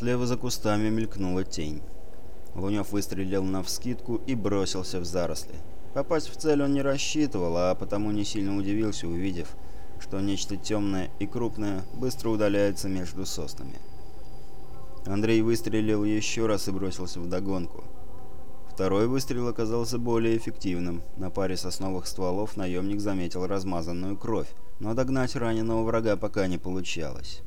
Слева за кустами мелькнула тень. Лунев выстрелил навскидку и бросился в заросли. Попасть в цель он не рассчитывал, а потому не сильно удивился, увидев, что нечто темное и крупное быстро удаляется между соснами. Андрей выстрелил еще раз и бросился в догонку. Второй выстрел оказался более эффективным. На паре сосновых стволов наемник заметил размазанную кровь, но догнать раненого врага пока не получалось.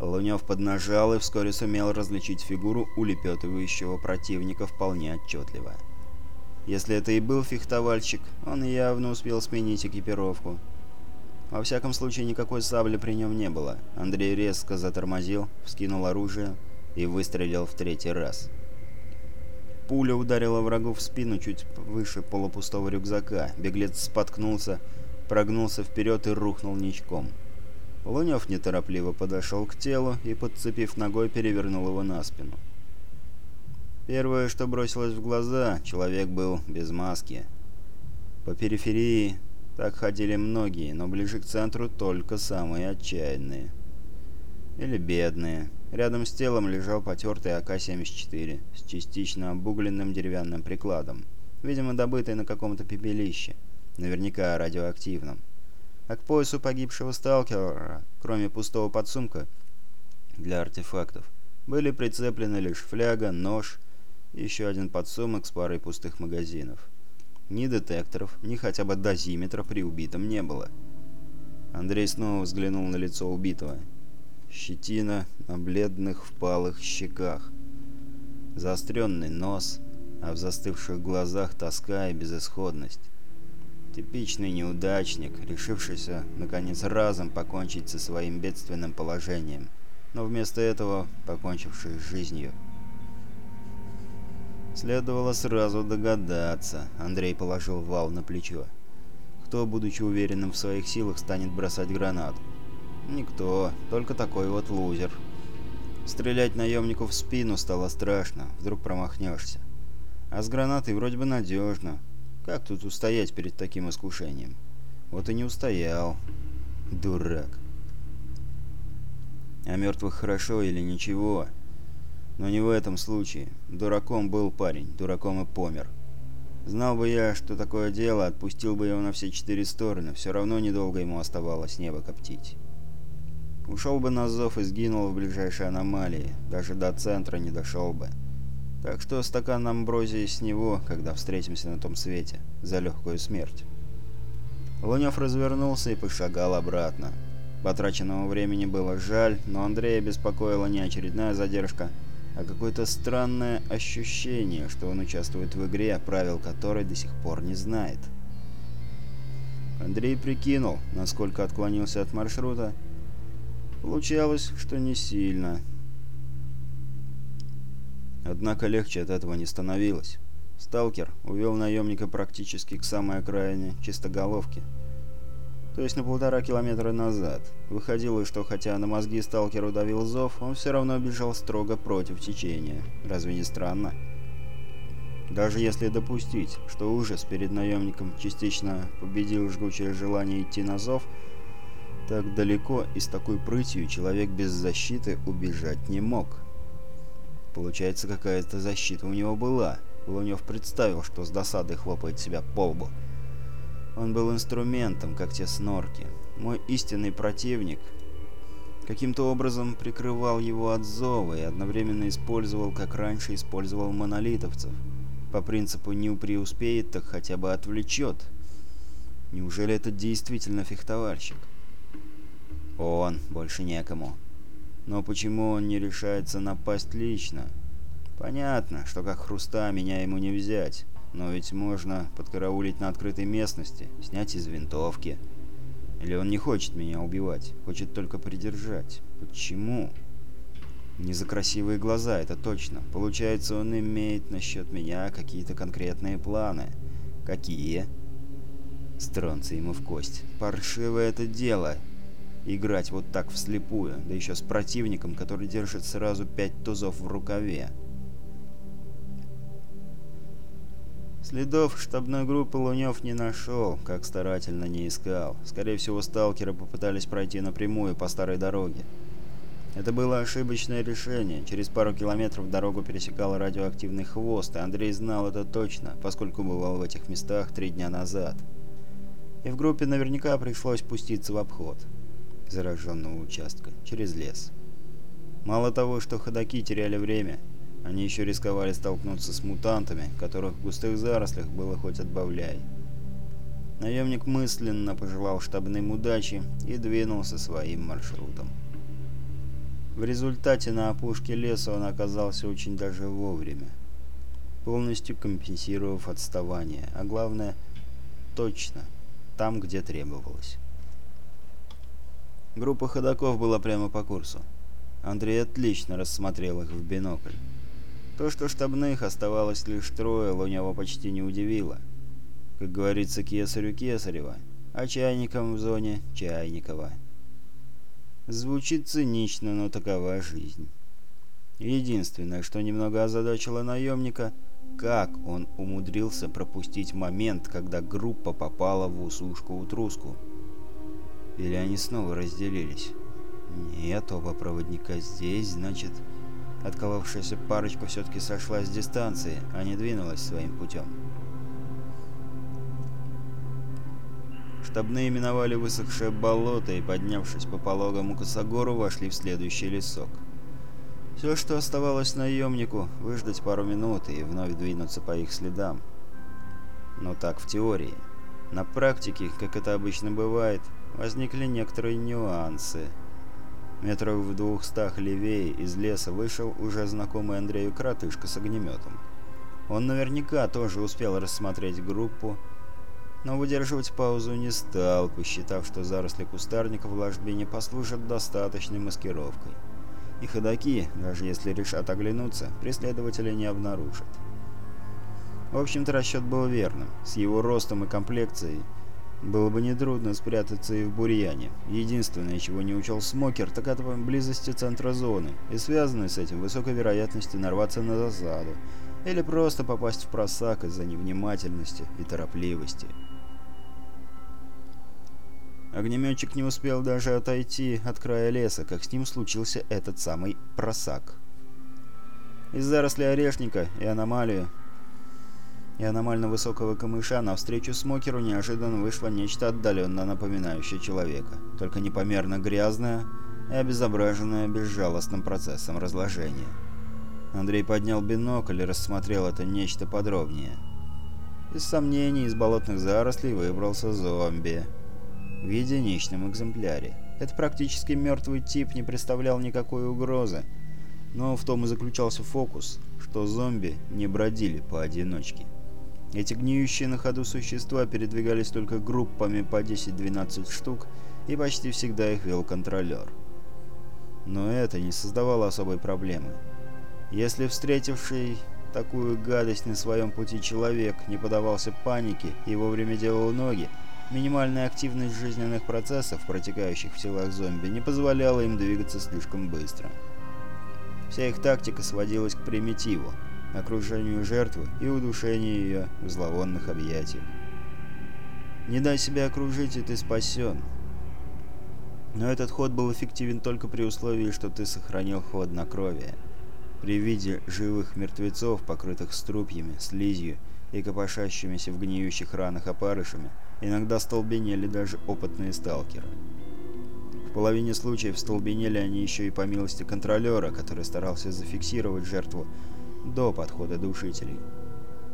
Лунев поднажал и вскоре сумел различить фигуру улепетывающего противника вполне отчетливо. Если это и был фехтовальщик, он явно успел сменить экипировку. Во всяком случае, никакой сабли при нем не было. Андрей резко затормозил, вскинул оружие и выстрелил в третий раз. Пуля ударила врагу в спину чуть выше полупустого рюкзака. Беглец споткнулся, прогнулся вперед и рухнул ничком. Лунев неторопливо подошел к телу и, подцепив ногой, перевернул его на спину. Первое, что бросилось в глаза, человек был без маски. По периферии так ходили многие, но ближе к центру только самые отчаянные. Или бедные. Рядом с телом лежал потертый АК-74 с частично обугленным деревянным прикладом, видимо, добытый на каком-то пепелище, наверняка радиоактивном а к поясу погибшего сталкера, кроме пустого подсумка для артефактов, были прицеплены лишь фляга, нож и еще один подсумок с парой пустых магазинов. Ни детекторов, ни хотя бы дозиметра при убитом не было. Андрей снова взглянул на лицо убитого. Щетина на бледных впалых щеках. Заостренный нос, а в застывших глазах тоска и безысходность. Типичный неудачник, решившийся, наконец, разом покончить со своим бедственным положением, но вместо этого покончивший с жизнью. Следовало сразу догадаться, Андрей положил вал на плечо. Кто, будучи уверенным в своих силах, станет бросать гранату? Никто, только такой вот лузер. Стрелять наемнику в спину стало страшно, вдруг промахнешься. А с гранатой вроде бы надежно, как тут устоять перед таким искушением? Вот и не устоял. Дурак. А мертвых хорошо или ничего? Но не в этом случае. Дураком был парень, дураком и помер. Знал бы я, что такое дело, отпустил бы его на все четыре стороны, все равно недолго ему оставалось небо коптить. Ушел бы на зов и сгинул в ближайшей аномалии, даже до центра не дошел бы. Так что стакан амброзии с него, когда встретимся на том свете, за легкую смерть. Лунев развернулся и пошагал обратно. Потраченного времени было жаль, но Андрея беспокоила не очередная задержка, а какое-то странное ощущение, что он участвует в игре, правил которой до сих пор не знает. Андрей прикинул, насколько отклонился от маршрута. Получалось, что не сильно. Однако легче от этого не становилось. Сталкер увел наемника практически к самой окраине чистоголовки. То есть на полтора километра назад. Выходило, что хотя на мозги сталкеру давил зов, он все равно бежал строго против течения. Разве не странно? Даже если допустить, что ужас перед наемником частично победил жгучее желание идти на зов, так далеко и с такой прытью человек без защиты убежать не мог. Получается, какая-то защита у него была. Лунев представил, что с досадой хлопает себя по лбу. Он был инструментом, как те снорки. Мой истинный противник каким-то образом прикрывал его от зова и одновременно использовал, как раньше использовал монолитовцев. По принципу «не преуспеет, так хотя бы отвлечет». Неужели это действительно фехтовальщик? Он, больше некому. Но почему он не решается напасть лично? Понятно, что как хруста меня ему не взять. Но ведь можно подкараулить на открытой местности, снять из винтовки. Или он не хочет меня убивать, хочет только придержать. Почему? Не за красивые глаза, это точно. Получается, он имеет насчет меня какие-то конкретные планы. Какие? Стронцы ему в кость. Паршивое это дело, Играть вот так вслепую, да еще с противником, который держит сразу пять тузов в рукаве. Следов штабной группы Лунев не нашел, как старательно не искал. Скорее всего, сталкеры попытались пройти напрямую по старой дороге. Это было ошибочное решение. Через пару километров дорогу пересекал радиоактивный хвост, и Андрей знал это точно, поскольку бывал в этих местах три дня назад. И в группе наверняка пришлось пуститься в обход зараженного участка, через лес. Мало того, что ходаки теряли время, они еще рисковали столкнуться с мутантами, которых в густых зарослях было хоть отбавляй. Наемник мысленно пожелал штабным удачи и двинулся своим маршрутом. В результате на опушке леса он оказался очень даже вовремя, полностью компенсировав отставание, а главное, точно, там, где требовалось. Группа ходаков была прямо по курсу. Андрей отлично рассмотрел их в бинокль. То, что штабных оставалось лишь трое, Лунева почти не удивило. Как говорится, кесарю Кесарева, а чайникам в зоне Чайникова. Звучит цинично, но такова жизнь. Единственное, что немного озадачило наемника, как он умудрился пропустить момент, когда группа попала в усушку-утруску. Или они снова разделились? Нет, оба проводника здесь, значит... Отковавшаяся парочка все-таки сошла с дистанции, а не двинулась своим путем. Штабные миновали высохшее болото и, поднявшись по пологому косогору, вошли в следующий лесок. Все, что оставалось наемнику, выждать пару минут и вновь двинуться по их следам. Но так в теории. На практике, как это обычно бывает, возникли некоторые нюансы. Метров в двухстах левее из леса вышел уже знакомый Андрею Кратышка с огнеметом. Он наверняка тоже успел рассмотреть группу, но выдерживать паузу не стал, посчитав, что заросли кустарника в ложбине послужат достаточной маскировкой. И ходаки, даже если решат оглянуться, преследователя не обнаружат. В общем-то, расчет был верным. С его ростом и комплекцией было бы нетрудно спрятаться и в бурьяне. Единственное, чего не учел Смокер, так это близости центра зоны, и связанной с этим высокой вероятностью нарваться на засаду, или просто попасть в просак из-за невнимательности и торопливости. Огнеметчик не успел даже отойти от края леса, как с ним случился этот самый просак. Из зарослей орешника и аномалию и аномально высокого камыша навстречу Смокеру неожиданно вышло нечто отдаленно напоминающее человека, только непомерно грязное и обезображенное безжалостным процессом разложения. Андрей поднял бинокль и рассмотрел это нечто подробнее. Без сомнений, из болотных зарослей выбрался зомби. В единичном экземпляре. Это практически мертвый тип не представлял никакой угрозы, но в том и заключался фокус, что зомби не бродили поодиночке. Эти гниющие на ходу существа передвигались только группами по 10-12 штук, и почти всегда их вел контролер. Но это не создавало особой проблемы. Если встретивший такую гадость на своем пути человек не подавался панике и вовремя делал ноги, минимальная активность жизненных процессов, протекающих в телах зомби, не позволяла им двигаться слишком быстро. Вся их тактика сводилась к примитиву окружению жертвы и удушению ее в зловонных объятиях. Не дай себя окружить, и ты спасен. Но этот ход был эффективен только при условии, что ты сохранил хладнокровие. При виде живых мертвецов, покрытых струпьями, слизью и копошащимися в гниющих ранах опарышами, иногда столбенели даже опытные сталкеры. В половине случаев столбенели они еще и по милости контролера, который старался зафиксировать жертву до подхода душителей.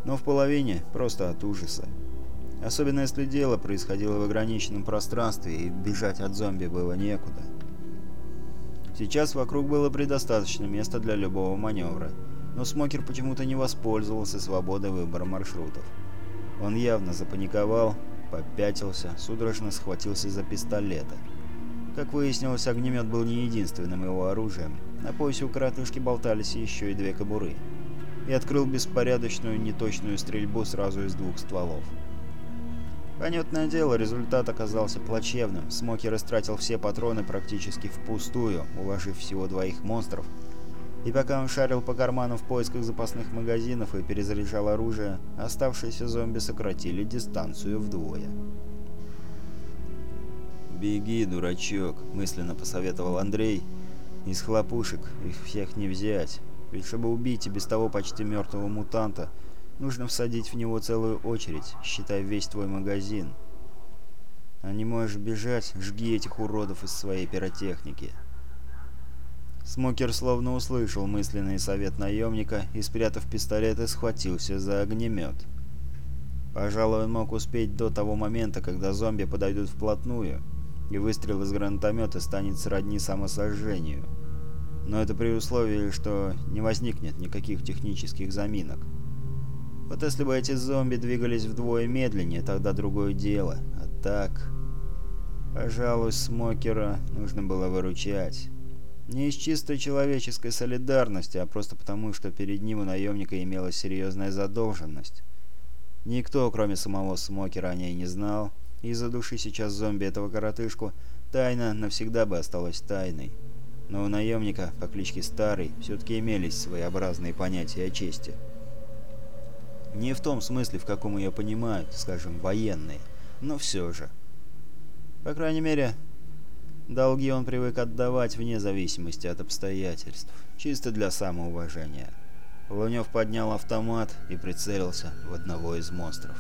Но в половине просто от ужаса. Особенно если дело происходило в ограниченном пространстве и бежать от зомби было некуда. Сейчас вокруг было предостаточно места для любого маневра, но Смокер почему-то не воспользовался свободой выбора маршрутов. Он явно запаниковал, попятился, судорожно схватился за пистолеты. Как выяснилось, огнемет был не единственным его оружием. На поясе у коротышки болтались еще и две кобуры и открыл беспорядочную неточную стрельбу сразу из двух стволов. Понятное дело, результат оказался плачевным. Смоки растратил все патроны практически впустую, уложив всего двоих монстров. И пока он шарил по карманам в поисках запасных магазинов и перезаряжал оружие, оставшиеся зомби сократили дистанцию вдвое. «Беги, дурачок», — мысленно посоветовал Андрей, Из хлопушек их всех не взять. Ведь чтобы убить и без того почти мертвого мутанта, нужно всадить в него целую очередь, считай весь твой магазин. А не можешь бежать, жги этих уродов из своей пиротехники. Смокер словно услышал мысленный совет наемника и, спрятав пистолет, схватился за огнемет. Пожалуй, он мог успеть до того момента, когда зомби подойдут вплотную, и выстрел из гранатомета станет сродни самосожжению. Но это при условии, что не возникнет никаких технических заминок. Вот если бы эти зомби двигались вдвое медленнее, тогда другое дело. А так... Пожалуй, Смокера нужно было выручать. Не из чистой человеческой солидарности, а просто потому, что перед ним у наемника имелась серьезная задолженность. Никто, кроме самого Смокера, о ней не знал, и из-за души сейчас зомби этого коротышку тайна навсегда бы осталась тайной. Но у наемника по кличке Старый все-таки имелись своеобразные понятия о чести. Не в том смысле, в каком ее понимают, скажем, военные, но все же. По крайней мере, долги он привык отдавать вне зависимости от обстоятельств, чисто для самоуважения. Лунев поднял автомат и прицелился в одного из монстров.